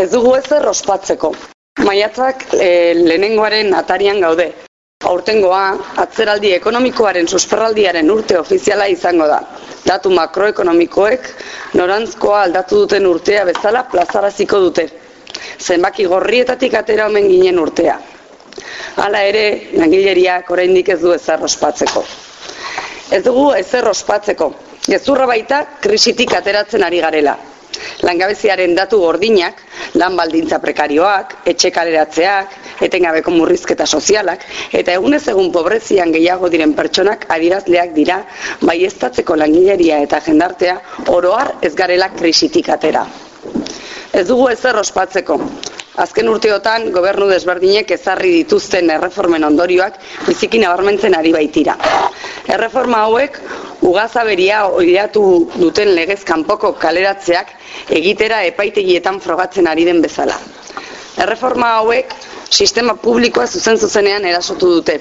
Ez dugu ezer ospatzeko. Maiatzak e, lehenengoaren atarian gaude. Aurtengoa, atzeraldi ekonomikoaren susperraldiaren urte ofiziala izango da. Datu makroekonomikoek norantzkoa aldatu duten urtea bezala plazaraziko dute. Zenbaki gorrietatik atera omen ginen urtea. Hala ere, langileriak oraindik ez du ezer ospatzeko. Ez dugu ezer ospatzeko. Gezurra baita krisitik ateratzen ari garela langabeziaren datu gordinak, lan baldintza prekarioak, etxe kaleratzeak, etengabeko murrizketa sozialak, eta egunez egun pobrezian gehiago diren pertsonak adirazleak dira, bai estatzeko langileria eta jendartea oroar ez garela krisitik atera. Ez dugu ezer ospatzeko. Azken urteotan gobernu desberdinek ezarri dituzten erreformen ondorioak biziki nabarmentzen ari baitira. Erreforma hauek ugazaberia oiratu duten legez kanpoko kaleratzeak egitera epaitegietan frogatzen ari den bezala. Erreforma hauek sistema publikoa zuzen zuzenean erasotu dute.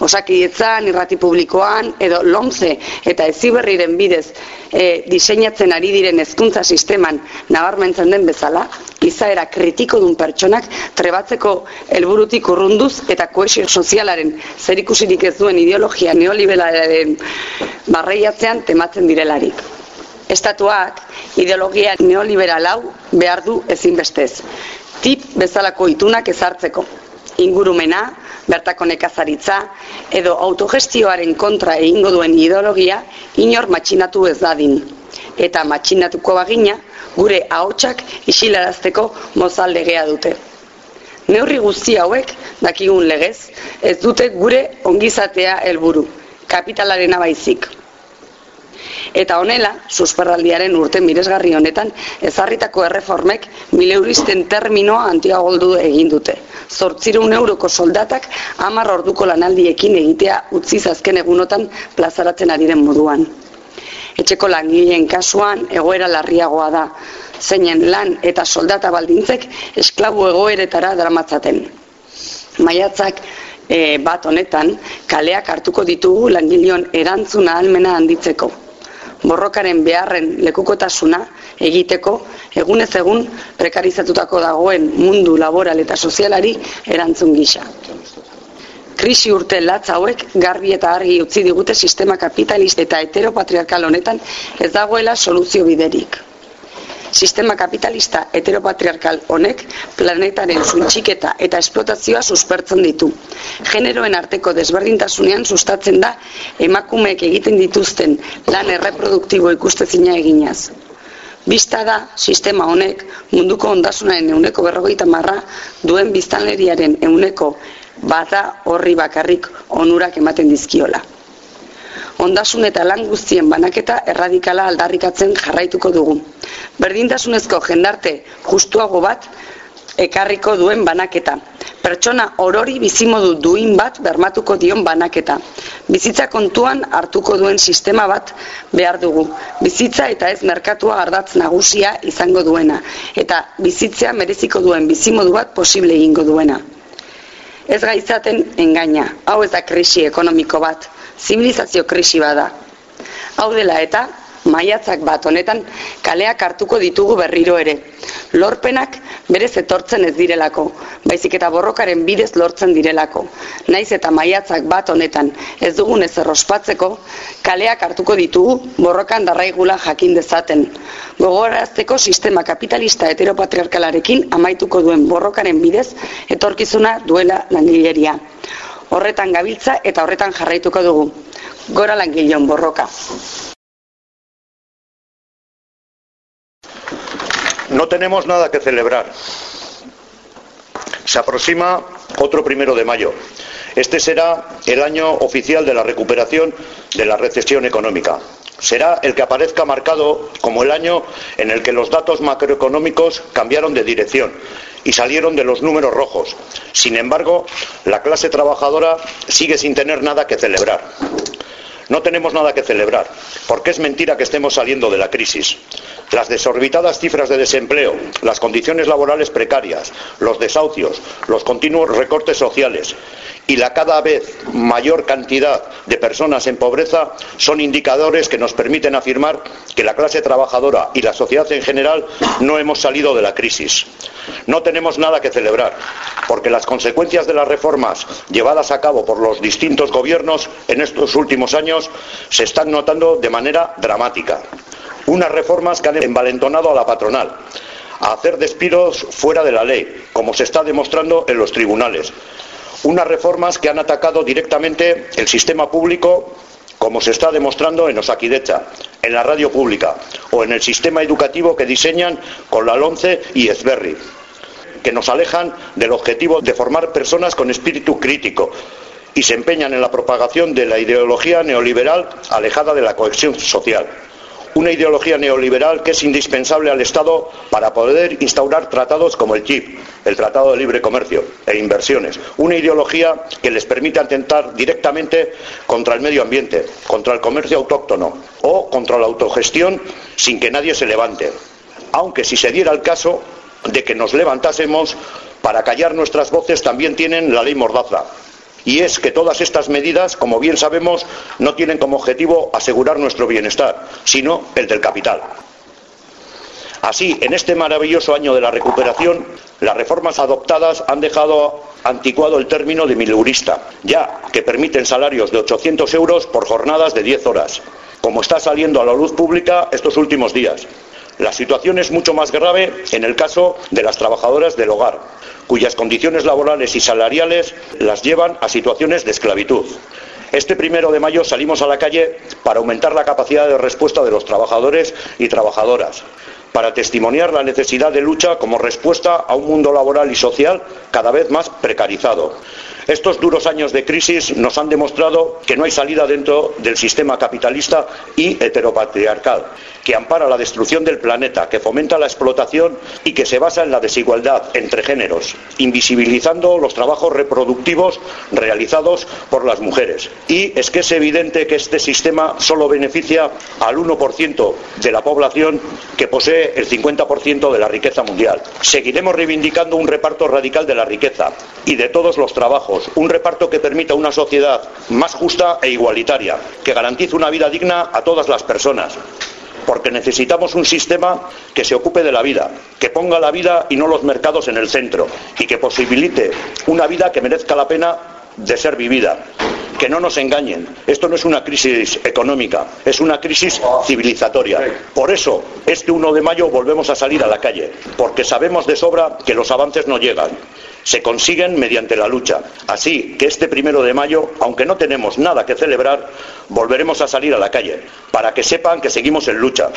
Osakidetzan, irrati publikoan, edo lomze eta eziberriren bidez e, diseinatzen ari diren hezkuntza sisteman nabarmentzen den bezala, izaera kritiko dun pertsonak trebatzeko helburutik urrunduz eta koesio sozialaren zerikusirik ez duen ideologia neoliberalaren barreiatzean tematzen direlarik. Estatuak ideologia neoliberal hau behar du ezinbestez. Tip bezalako itunak ezartzeko. Ingurumena, bertako nekazaritza, edo autogestioaren kontra egingo duen ideologia inor matxinatu ez dadin. Eta matxinatuko bagina, gure ahotsak isilarazteko mozaldegea dute. Neurri guzti hauek, dakigun legez, ez dute gure ongizatea helburu, kapitalaren abaizik. Eta honela, susperraldiaren urte miresgarri honetan, ezarritako erreformek mileuristen terminoa antiagoldu egin dute. Zortzirun euroko soldatak amar orduko lanaldiekin egitea utzi zazken egunotan plazaratzen ari den moduan. Etxeko langileen kasuan egoera larriagoa da, zeinen lan eta soldata baldintzek esklabu egoeretara dramatzaten. Maiatzak e, bat honetan, kaleak hartuko ditugu langilion erantzuna almena handitzeko borrokaren beharren lekukotasuna egiteko egunez egun prekarizatutako dagoen mundu laboral eta sozialari erantzun gisa. Krisi urte latz hauek garbi eta argi utzi digute sistema kapitalista eta heteropatriarkal honetan ez dagoela soluzio biderik sistema kapitalista heteropatriarkal honek planetaren zuntxiketa eta esplotazioa suspertzen ditu. Generoen arteko desberdintasunean sustatzen da emakumeek egiten dituzten lan erreproduktibo ikustezina eginaz. Bista da, sistema honek munduko ondasunaren euneko berrogeita marra duen biztanleriaren euneko bata horri bakarrik onurak ematen dizkiola ondasun eta lan guztien banaketa erradikala aldarrikatzen jarraituko dugu. Berdintasunezko jendarte justuago bat ekarriko duen banaketa. Pertsona orori bizimodu duin bat bermatuko dion banaketa. Bizitza kontuan hartuko duen sistema bat behar dugu. Bizitza eta ez merkatua ardatz nagusia izango duena. Eta bizitzea mereziko duen bizimodu bat posible egingo duena. Ez gaitzaten engaina, hau ez da krisi ekonomiko bat, zibilizazio krisi bada. Hau dela eta, maiatzak bat honetan kaleak hartuko ditugu berriro ere. Lorpenak berez etortzen ez direlako, baizik eta borrokaren bidez lortzen direlako. Naiz eta maiatzak bat honetan ez dugun ez errospatzeko, kaleak hartuko ditugu borrokan darraigula jakin dezaten. Gogorazteko sistema kapitalista heteropatriarkalarekin amaituko duen borrokaren bidez etorkizuna duela langileria horretan gabiltza eta horretan jarraituko dugu. Gora langilion borroka. No tenemos nada que celebrar. Se aproxima otro primero de mayo. Este será el año oficial de la recuperación de la recesión económica. Será el que aparezca marcado como el año en el que los datos macroeconómicos cambiaron de dirección y salieron de los números rojos. Sin embargo, la clase trabajadora sigue sin tener nada que celebrar. No tenemos nada que celebrar, porque es mentira que estemos saliendo de la crisis. Las desorbitadas cifras de desempleo, las condiciones laborales precarias, los desahucios, los continuos recortes sociales y la cada vez mayor cantidad de personas en pobreza son indicadores que nos permiten afirmar que la clase trabajadora y la sociedad en general no hemos salido de la crisis. No tenemos nada que celebrar, porque las consecuencias de las reformas llevadas a cabo por los distintos gobiernos en estos últimos años se están notando de manera dramática. Unas reformas que han envalentonado a la patronal, a hacer despidos fuera de la ley, como se está demostrando en los tribunales, unas reformas que han atacado directamente el sistema público, como se está demostrando en Osakidecha, en la radio pública o en el sistema educativo que diseñan con la LONCE y Ezberri, que nos alejan del objetivo de formar personas con espíritu crítico y se empeñan en la propagación de la ideología neoliberal alejada de la cohesión social una ideología neoliberal que es indispensable al Estado para poder instaurar tratados como el CHIP, el Tratado de Libre Comercio e Inversiones. Una ideología que les permite atentar directamente contra el medio ambiente, contra el comercio autóctono o contra la autogestión sin que nadie se levante. Aunque si se diera el caso de que nos levantásemos, para callar nuestras voces también tienen la ley Mordaza, y es que todas estas medidas, como bien sabemos, no tienen como objetivo asegurar nuestro bienestar, sino el del capital. Así, en este maravilloso año de la recuperación, las reformas adoptadas han dejado anticuado el término de mileurista, ya que permiten salarios de 800 euros por jornadas de 10 horas, como está saliendo a la luz pública estos últimos días. La situación es mucho más grave en el caso de las trabajadoras del hogar, cuyas condiciones laborales y salariales las llevan a situaciones de esclavitud. Este primero de mayo salimos a la calle para aumentar la capacidad de respuesta de los trabajadores y trabajadoras, para testimoniar la necesidad de lucha como respuesta a un mundo laboral y social cada vez más precarizado. Estos duros años de crisis nos han demostrado que no hay salida dentro del sistema capitalista y heteropatriarcal que ampara la destrucción del planeta, que fomenta la explotación y que se basa en la desigualdad entre géneros, invisibilizando los trabajos reproductivos realizados por las mujeres. Y es que es evidente que este sistema solo beneficia al 1% de la población que posee el 50% de la riqueza mundial. Seguiremos reivindicando un reparto radical de la riqueza y de todos los trabajos, un reparto que permita una sociedad más justa e igualitaria, que garantice una vida digna a todas las personas porque necesitamos un sistema que se ocupe de la vida, que ponga la vida y no los mercados en el centro y que posibilite una vida que merezca la pena de ser vivida. Que no nos engañen, esto no es una crisis económica, es una crisis civilizatoria. Por eso, este 1 de mayo volvemos a salir a la calle, porque sabemos de sobra que los avances no llegan se consiguen mediante la lucha. Así que este primero de mayo, aunque no tenemos nada que celebrar, volveremos a salir a la calle, para que sepan que seguimos en lucha.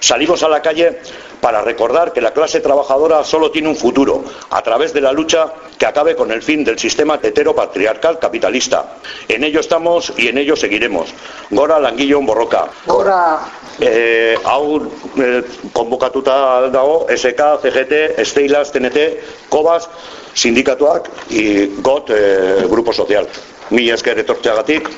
Salimos a la calle para recordar que la clase trabajadora solo tiene un futuro, a través de la lucha que acabe con el fin del sistema heteropatriarcal capitalista. En ello estamos y en ello seguiremos. Gora Languillo Borroka. Gora. Eh, hau eh, konbokatuta dago SK, CGT, Steilas, TNT, COBAS, sindikatuak y GOT, eh, Grupo Social. Mila esker etortzeagatik,